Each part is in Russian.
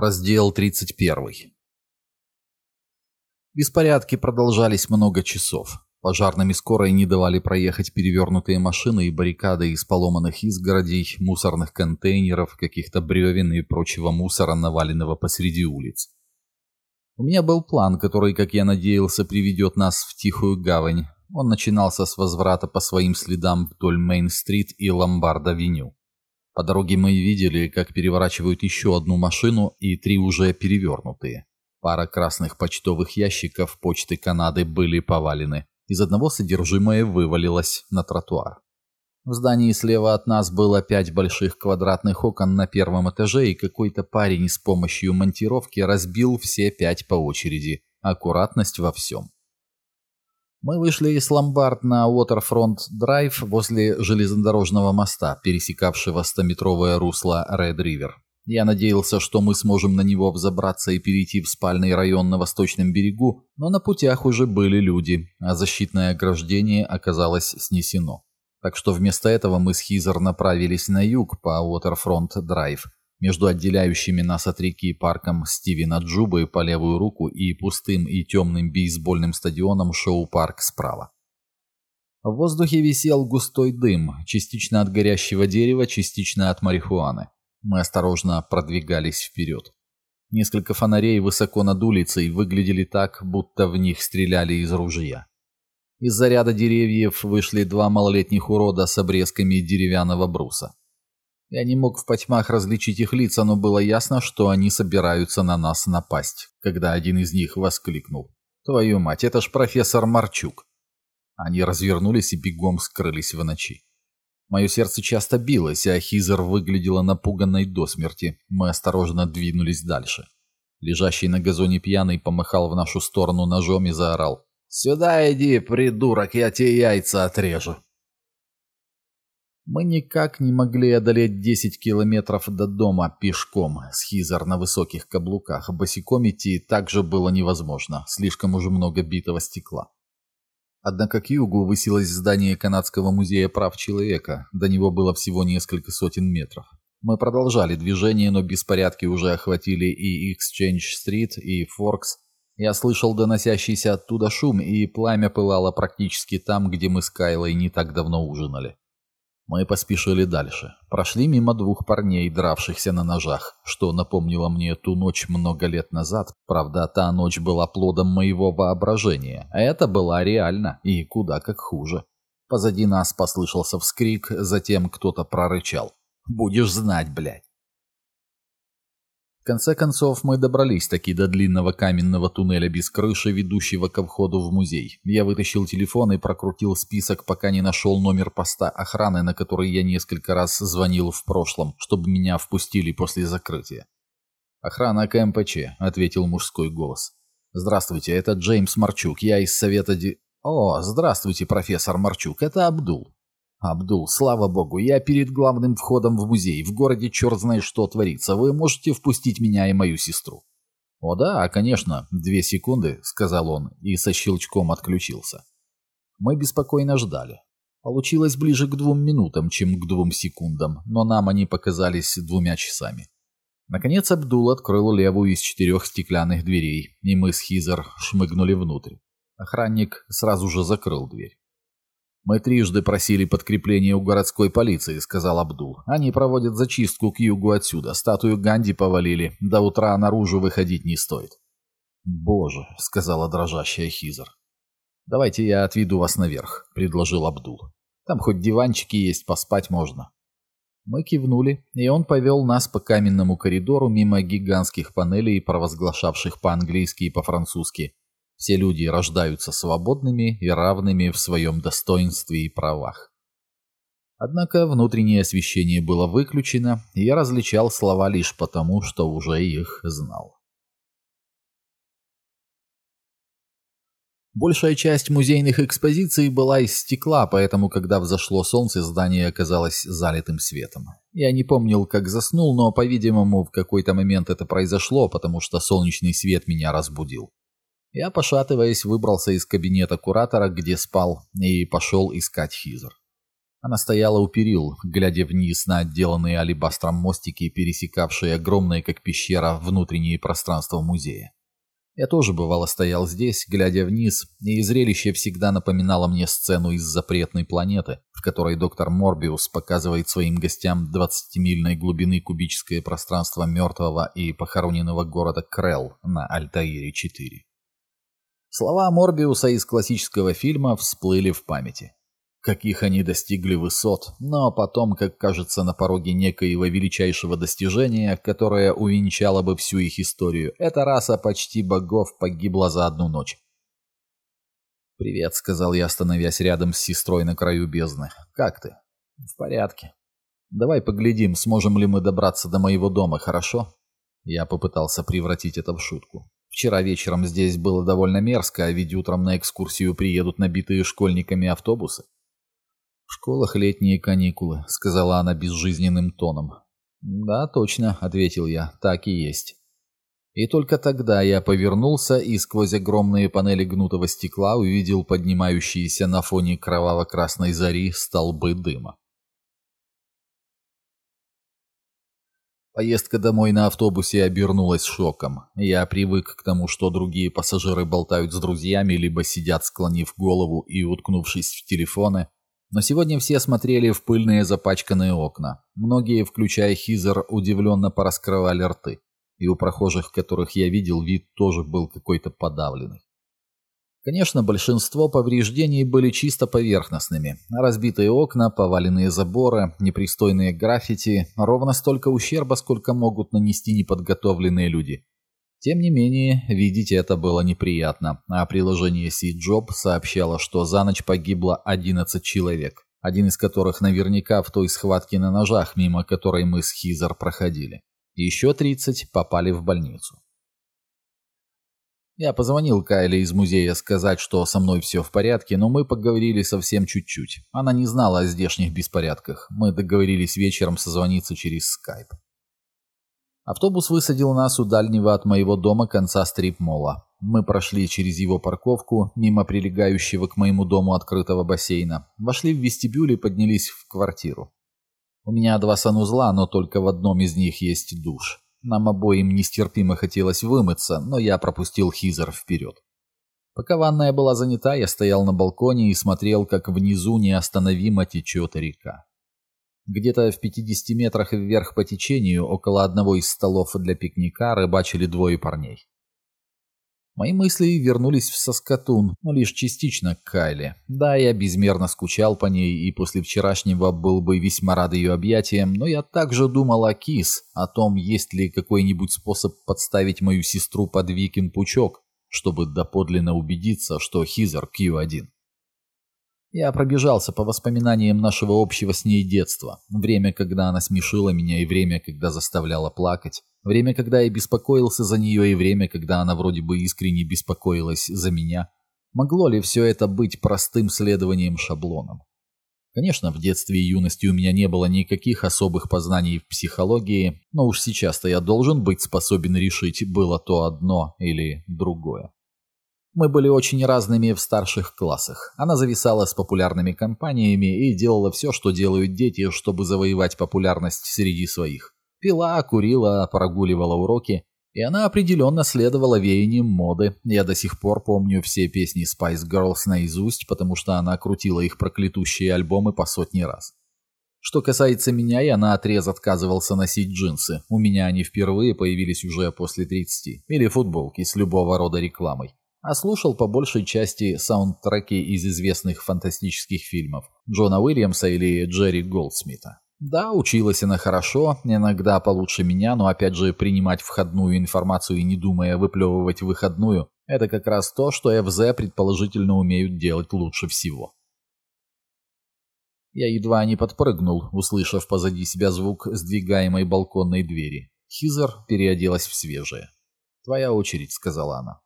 Раздел 31. Беспорядки продолжались много часов. Пожарными скорой не давали проехать перевернутые машины и баррикады из поломанных изгородей, мусорных контейнеров, каких-то бревен и прочего мусора, наваленного посреди улиц. У меня был план, который, как я надеялся, приведет нас в тихую гавань. Он начинался с возврата по своим следам вдоль Мейн-стрит и Ломбард-авеню. По дороге мы видели, как переворачивают еще одну машину и три уже перевернутые. Пара красных почтовых ящиков почты Канады были повалены. Из одного содержимое вывалилось на тротуар. В здании слева от нас было пять больших квадратных окон на первом этаже, и какой-то парень с помощью монтировки разбил все пять по очереди. Аккуратность во всем. Мы вышли из ломбард на Уотерфронт-драйв возле железнодорожного моста, пересекавшего стометровое русло Ред-Ривер. Я надеялся, что мы сможем на него взобраться и перейти в спальный район на восточном берегу, но на путях уже были люди, а защитное ограждение оказалось снесено. Так что вместо этого мы с Хизер направились на юг по Уотерфронт-драйв, между отделяющими нас от реки парком Стивена Джубы по левую руку и пустым и темным бейсбольным стадионом Шоу-парк справа. В воздухе висел густой дым, частично от горящего дерева, частично от марихуаны. Мы осторожно продвигались вперед. Несколько фонарей высоко над улицей выглядели так, будто в них стреляли из ружья. Из-за ряда деревьев вышли два малолетних урода с обрезками деревянного бруса. Я не мог в потьмах различить их лица, но было ясно, что они собираются на нас напасть, когда один из них воскликнул. «Твою мать, это ж профессор Марчук!» Они развернулись и бегом скрылись в ночи. Мое сердце часто билось, а Хизер выглядела напуганной до смерти. Мы осторожно двинулись дальше. Лежащий на газоне пьяный помахал в нашу сторону ножом и заорал. «Сюда иди, придурок, я тебе яйца отрежу!» Мы никак не могли одолеть 10 километров до дома пешком, с Хизер на высоких каблуках. Босиком идти также было невозможно, слишком уже много битого стекла. Однако к югу высилось здание Канадского музея прав человека, до него было всего несколько сотен метров. Мы продолжали движение, но беспорядки уже охватили и Exchange-стрит, и Форкс. Я слышал доносящийся оттуда шум, и пламя пылало практически там, где мы с Кайлой не так давно ужинали. Мы поспешили дальше. Прошли мимо двух парней, дравшихся на ножах, что напомнило мне ту ночь много лет назад. Правда, та ночь была плодом моего воображения, а это была реально и куда как хуже. Позади нас послышался вскрик, затем кто-то прорычал. «Будешь знать, блядь!» Конце концов, мы добрались таки до длинного каменного туннеля без крыши, ведущего ко входу в музей. Я вытащил телефон и прокрутил список, пока не нашел номер поста охраны, на который я несколько раз звонил в прошлом, чтобы меня впустили после закрытия. «Охрана КМПЧ», — ответил мужской голос. «Здравствуйте, это Джеймс Марчук, я из Совета Ди...» «О, здравствуйте, профессор Марчук, это Абдул». «Абдул, слава богу, я перед главным входом в музей. В городе черт знает что творится. Вы можете впустить меня и мою сестру?» «О да, конечно. Две секунды», — сказал он и со щелчком отключился. Мы беспокойно ждали. Получилось ближе к двум минутам, чем к двум секундам, но нам они показались двумя часами. Наконец Абдул открыл левую из четырех стеклянных дверей, и мы с Хизер шмыгнули внутрь. Охранник сразу же закрыл дверь. «Мы трижды просили подкрепления у городской полиции», — сказал Абдул. «Они проводят зачистку к югу отсюда. Статую Ганди повалили. До утра наружу выходить не стоит». «Боже», — сказала дрожащая Хизер. «Давайте я отведу вас наверх», — предложил Абдул. «Там хоть диванчики есть, поспать можно». Мы кивнули, и он повел нас по каменному коридору мимо гигантских панелей, провозглашавших по-английски и по-французски все люди рождаются свободными и равными в своем достоинстве и правах. Однако внутреннее освещение было выключено, и я различал слова лишь потому, что уже их знал. Большая часть музейных экспозиций была из стекла, поэтому, когда взошло солнце, здание оказалось залитым светом. Я не помнил, как заснул, но, по-видимому, в какой-то момент это произошло, потому что солнечный свет меня разбудил. Я, пошатываясь, выбрался из кабинета куратора, где спал, и пошел искать Хизер. Она стояла у перил, глядя вниз на отделанные алебастром мостики, пересекавшие огромное, как пещера, внутреннее пространство музея. Я тоже бывало стоял здесь, глядя вниз, и зрелище всегда напоминало мне сцену из запретной планеты, в которой доктор Морбиус показывает своим гостям 20-мильной глубины кубическое пространство мертвого и похороненного города Крелл на Альтаире-4. Слова Морбиуса из классического фильма всплыли в памяти каких они достигли высот, но потом, как кажется, на пороге некоего величайшего достижения, которое увенчало бы всю их историю, эта раса почти богов погибла за одну ночь. «Привет», — сказал я, становясь рядом с сестрой на краю бездны. «Как ты?» «В порядке». «Давай поглядим, сможем ли мы добраться до моего дома, хорошо?» Я попытался превратить это в шутку. Вчера вечером здесь было довольно мерзко, а ведь утром на экскурсию приедут набитые школьниками автобусы. «В школах летние каникулы», — сказала она безжизненным тоном. «Да, точно», — ответил я, — «так и есть». И только тогда я повернулся и сквозь огромные панели гнутого стекла увидел поднимающиеся на фоне кроваво-красной зари столбы дыма. Поездка домой на автобусе обернулась шоком. Я привык к тому, что другие пассажиры болтают с друзьями, либо сидят, склонив голову и уткнувшись в телефоны, но сегодня все смотрели в пыльные запачканные окна. Многие, включая Хизер, удивленно пораскрывали рты. И у прохожих, которых я видел, вид тоже был какой-то подавленный. Конечно, большинство повреждений были чисто поверхностными. Разбитые окна, поваленные заборы, непристойные граффити, ровно столько ущерба, сколько могут нанести неподготовленные люди. Тем не менее, видеть это было неприятно, а приложение C-Job сообщало, что за ночь погибло 11 человек, один из которых наверняка в той схватке на ножах, мимо которой мы с Хизер проходили. Еще 30 попали в больницу. Я позвонил Кайле из музея сказать, что со мной все в порядке, но мы поговорили совсем чуть-чуть. Она не знала о здешних беспорядках. Мы договорились вечером созвониться через скайп. Автобус высадил нас у дальнего от моего дома конца стрип-мола. Мы прошли через его парковку, мимо прилегающего к моему дому открытого бассейна, вошли в вестибюль и поднялись в квартиру. У меня два санузла, но только в одном из них есть душ. Нам обоим нестерпимо хотелось вымыться, но я пропустил Хизер вперед. Пока ванная была занята, я стоял на балконе и смотрел, как внизу неостановимо течет река. Где-то в 50 метрах вверх по течению, около одного из столов для пикника, рыбачили двое парней. Мои мысли вернулись в Соскатун, но лишь частично к Кайле. Да, я безмерно скучал по ней и после вчерашнего был бы весьма рад ее объятиям, но я также думал о Кис, о том, есть ли какой-нибудь способ подставить мою сестру под Викин пучок, чтобы доподлинно убедиться, что Хизер Q1. Я пробежался по воспоминаниям нашего общего с ней детства. Время, когда она смешила меня, и время, когда заставляла плакать. Время, когда я беспокоился за нее, и время, когда она вроде бы искренне беспокоилась за меня. Могло ли все это быть простым следованием шаблонам? Конечно, в детстве и юности у меня не было никаких особых познаний в психологии, но уж сейчас-то я должен быть способен решить, было то одно или другое. Мы были очень разными в старших классах. Она зависала с популярными компаниями и делала все, что делают дети, чтобы завоевать популярность среди своих. Пила, курила, прогуливала уроки, и она определенно следовала веяниям моды. Я до сих пор помню все песни Spice Girls наизусть, потому что она крутила их проклятущие альбомы по сотни раз. Что касается меня, я наотрез отказывался носить джинсы. У меня они впервые появились уже после 30. Или футболки с любого рода рекламой а слушал по большей части саундтреки из известных фантастических фильмов Джона Уильямса или Джерри Голдсмита. Да, училась она хорошо, иногда получше меня, но опять же принимать входную информацию и не думая выплевывать выходную – это как раз то, что ФЗ предположительно умеют делать лучше всего. Я едва не подпрыгнул, услышав позади себя звук сдвигаемой балконной двери. Хизер переоделась в свежее. «Твоя очередь», — сказала она.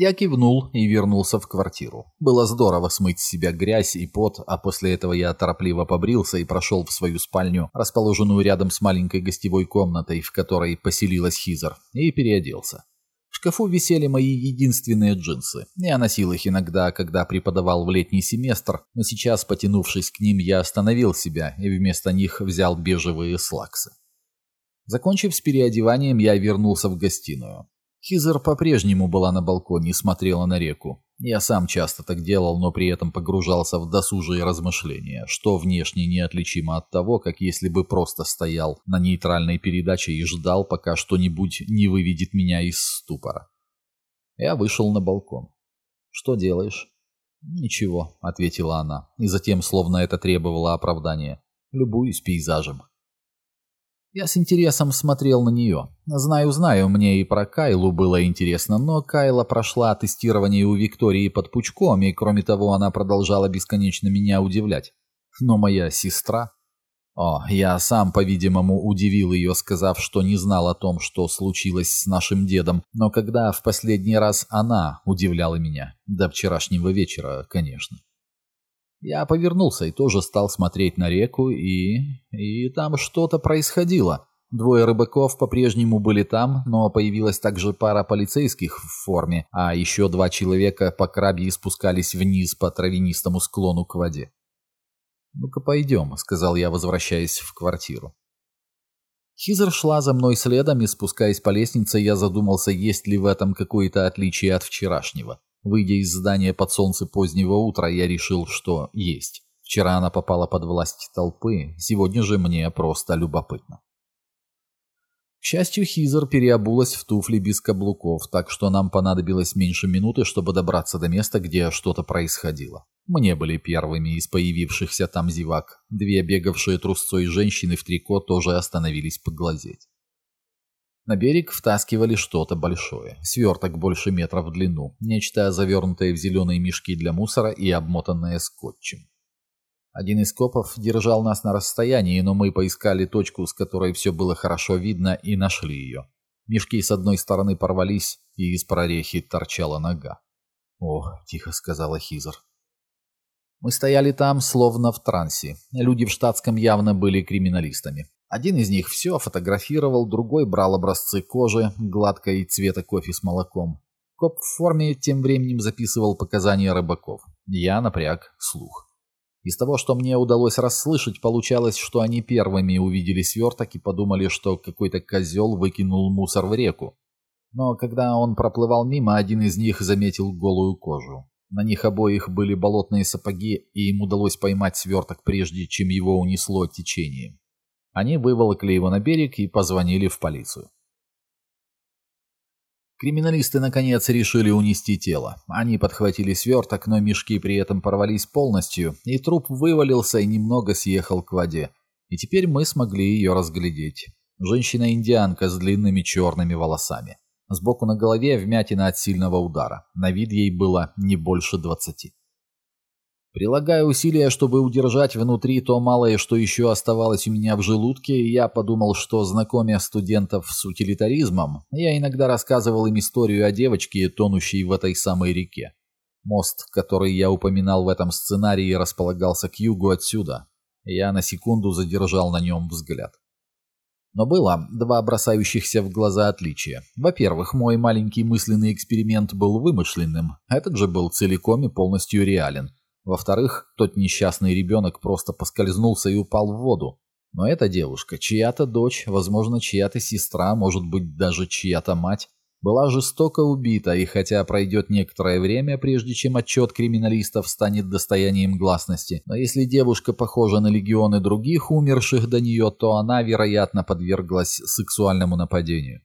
Я кивнул и вернулся в квартиру. Было здорово смыть с себя грязь и пот, а после этого я торопливо побрился и прошел в свою спальню, расположенную рядом с маленькой гостевой комнатой, в которой поселилась Хизер, и переоделся. В шкафу висели мои единственные джинсы. Я носил их иногда, когда преподавал в летний семестр, но сейчас, потянувшись к ним, я остановил себя и вместо них взял бежевые слаксы. Закончив с переодеванием, я вернулся в гостиную. Хизер по-прежнему была на балконе и смотрела на реку. Я сам часто так делал, но при этом погружался в досужие размышления, что внешне неотличимо от того, как если бы просто стоял на нейтральной передаче и ждал, пока что-нибудь не выведет меня из ступора. Я вышел на балкон. «Что делаешь?» «Ничего», — ответила она, и затем, словно это требовало оправдания, «любуюсь пейзажем». Я с интересом смотрел на нее. Знаю-знаю, мне и про Кайлу было интересно, но Кайла прошла тестирование у Виктории под пучком, и кроме того она продолжала бесконечно меня удивлять. Но моя сестра... О, я сам, по-видимому, удивил ее, сказав, что не знал о том, что случилось с нашим дедом, но когда в последний раз она удивляла меня, до вчерашнего вечера, конечно. Я повернулся и тоже стал смотреть на реку, и... и там что-то происходило. Двое рыбаков по-прежнему были там, но появилась также пара полицейских в форме, а еще два человека по крабье спускались вниз по травянистому склону к воде. «Ну-ка пойдем», — сказал я, возвращаясь в квартиру. Хизер шла за мной следом, и спускаясь по лестнице, я задумался, есть ли в этом какое-то отличие от вчерашнего. Выйдя из здания под солнце позднего утра, я решил, что есть. Вчера она попала под власть толпы, сегодня же мне просто любопытно. К счастью, Хизер переобулась в туфли без каблуков, так что нам понадобилось меньше минуты, чтобы добраться до места, где что-то происходило. Мы не были первыми из появившихся там зевак. Две бегавшие трусцой женщины в трико тоже остановились поглазеть. На берег втаскивали что-то большое, сверток больше метра в длину, нечто завернутое в зеленые мешки для мусора и обмотанное скотчем. Один из копов держал нас на расстоянии, но мы поискали точку, с которой все было хорошо видно, и нашли ее. Мешки с одной стороны порвались, и из прорехи торчала нога. «О», — тихо сказала Хизер. Мы стояли там, словно в трансе. Люди в штатском явно были криминалистами. Один из них все фотографировал, другой брал образцы кожи, гладкой цвета кофе с молоком. Коп в форме тем временем записывал показания рыбаков. Я напряг слух. Из того, что мне удалось расслышать, получалось, что они первыми увидели сверток и подумали, что какой-то козел выкинул мусор в реку. Но когда он проплывал мимо, один из них заметил голую кожу. На них обоих были болотные сапоги, и им удалось поймать сверток, прежде чем его унесло течением. Они выволокли его на берег и позвонили в полицию. Криминалисты, наконец, решили унести тело. Они подхватили сверток, но мешки при этом порвались полностью, и труп вывалился и немного съехал к воде. И теперь мы смогли ее разглядеть. Женщина-индианка с длинными черными волосами. Сбоку на голове вмятина от сильного удара. На вид ей было не больше двадцати. Прилагая усилия, чтобы удержать внутри то малое, что еще оставалось у меня в желудке, я подумал, что, знакомя студентов с утилитаризмом, я иногда рассказывал им историю о девочке, тонущей в этой самой реке. Мост, который я упоминал в этом сценарии, располагался к югу отсюда. Я на секунду задержал на нем взгляд. Но было два бросающихся в глаза отличия. Во-первых, мой маленький мысленный эксперимент был вымышленным, этот же был целиком и полностью реален. Во-вторых, тот несчастный ребенок просто поскользнулся и упал в воду. Но эта девушка, чья-то дочь, возможно, чья-то сестра, может быть, даже чья-то мать, была жестоко убита, и хотя пройдет некоторое время, прежде чем отчет криминалистов станет достоянием гласности, но если девушка похожа на легионы других умерших до нее, то она, вероятно, подверглась сексуальному нападению.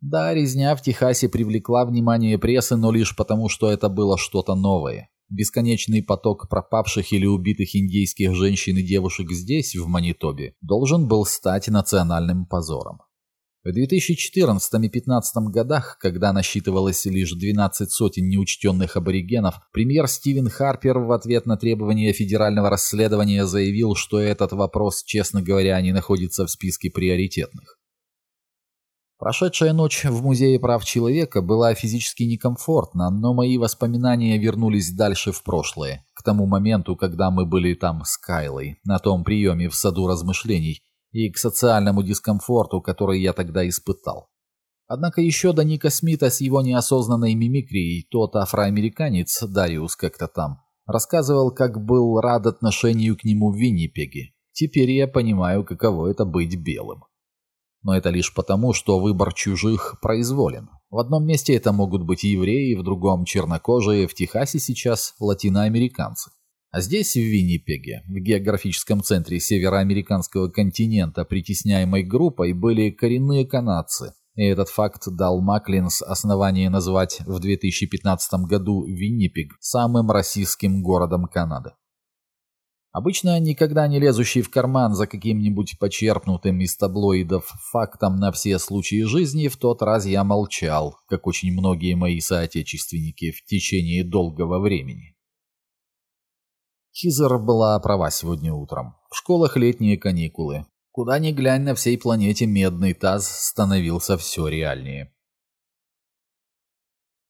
Да, резня в Техасе привлекла внимание прессы, но лишь потому, что это было что-то новое. Бесконечный поток пропавших или убитых индейских женщин и девушек здесь, в Манитобе, должен был стать национальным позором. В 2014 и 2015 годах, когда насчитывалось лишь 12 сотен неучтенных аборигенов, премьер Стивен Харпер в ответ на требования федерального расследования заявил, что этот вопрос, честно говоря, не находится в списке приоритетных. Прошедшая ночь в Музее прав человека была физически некомфортна, но мои воспоминания вернулись дальше в прошлое, к тому моменту, когда мы были там с Кайлой, на том приеме в саду размышлений, и к социальному дискомфорту, который я тогда испытал. Однако еще до Ника Смита с его неосознанной мимикрией тот афроамериканец, Дариус как-то там, рассказывал, как был рад отношению к нему в Виннипеге. Теперь я понимаю, каково это быть белым. Но это лишь потому, что выбор чужих произволен. В одном месте это могут быть евреи, в другом чернокожие, в Техасе сейчас латиноамериканцы. А здесь, в Виннипеге, в географическом центре североамериканского континента, притесняемой группой, были коренные канадцы. И этот факт дал Маклинс основание назвать в 2015 году Виннипег самым расистским городом Канады. Обычно никогда не лезущий в карман за каким-нибудь почерпнутым из таблоидов фактом на все случаи жизни, в тот раз я молчал, как очень многие мои соотечественники в течение долгого времени. Хизер была права сегодня утром. В школах летние каникулы. Куда ни глянь на всей планете медный таз становился все реальнее.